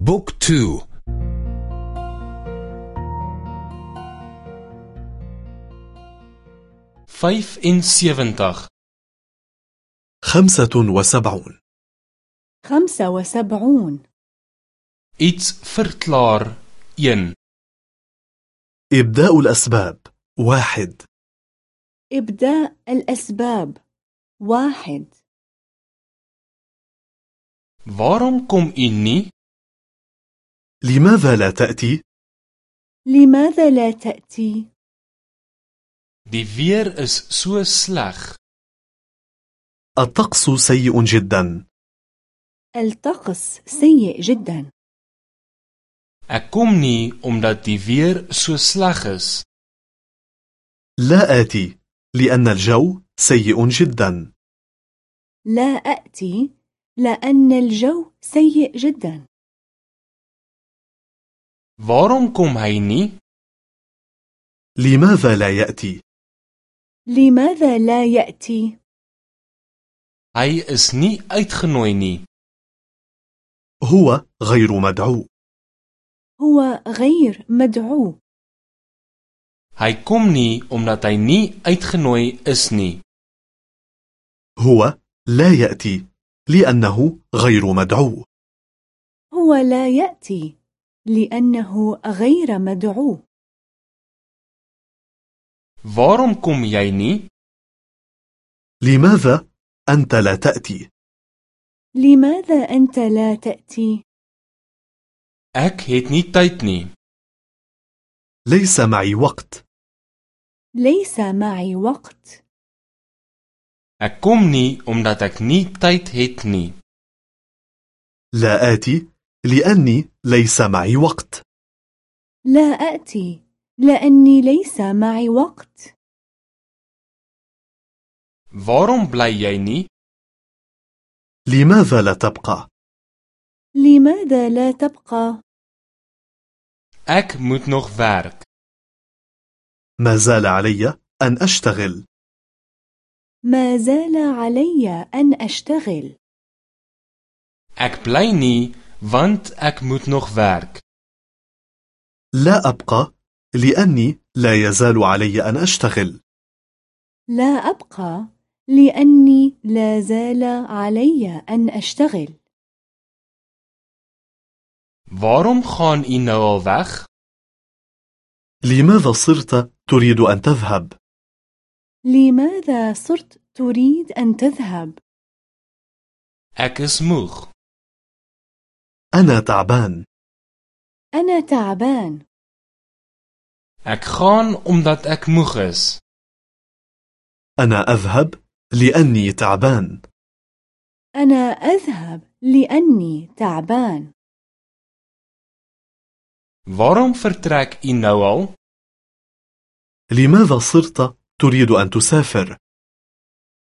Boek twee vyf en sewentig خمسة وسبعون. خمسة وسبعون. Iets verklaar een. إبداء الأسباب. واحد. إبداء الأسباب. واحد. Waarom kom u nie? لماذا لا تأتي؟ لماذا لا تأتي؟ Die weer is so sleg. الطقس سيء جدا الطقس سيء جدا Ek kom nie omdat die weer so sleg is. لا آتي لأن الجو سيء جدا لا أأتي لأن الجو سيء جدا Waarom kom hy nie? لماذا لا يأتي؟ لماذا لا يأتي؟ Is nie uitgenooi nie. هو غير مدعو هو غير مدعو kom nie omdat hy nie uitgenooi is nie. هو لا يأتي لأنه غير مدعو هو لا يأتي لأنه غير مدعو Waarom kom jy nie? لماذا أنت لا تأتي؟ لماذا أنت لا تأتي؟ Het nie tyd nie. ليس معي وقت ليس معي وقت omdat ek nie tyd het nie. لا آتي لأني ليس معي وقت لا أأتي لأني ليس معي وقت jy nie? لماذا لا تبقى؟ لماذا لا تبقى؟ Ek moet nog werk. ما زال علي أن أشتغل ما زال علي أن أشتغل bly nie want ek moet nog werk. لا أبقى لأني لا يزال علي أن أشتغل لا أبقى لأني لا زال علي أن أشتغل Waarom gaan u nou al weg? لماذا صرت تريد أن تذهب؟ لماذا صرت تريد أن تذهب؟ Ek is moeg. أنا تعبان أنا تعبان Ek gaan omdat ek moeg is. أنا أذهب لأني تعبان أنا أذهب لأني تعبان Waarom vertrek u nou al? لماذا صرت تريد أن تسافر؟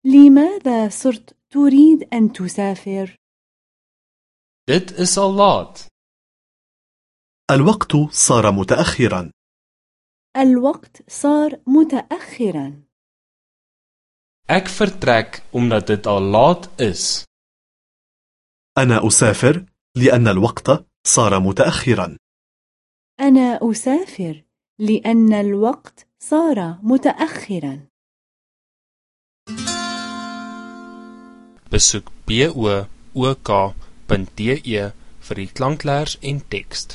لماذا صرت تريد أن تسافر؟ Dit is al laat. الوقت صار متأخرا الوقت صار متأخرا Ek vertrek omdat dit al laat is. أنا أسافر لأن الوقت صار متأخرا أنا أسافر لأن الوقت صار متأخرا Besoek book.de vir die klanklers en teks.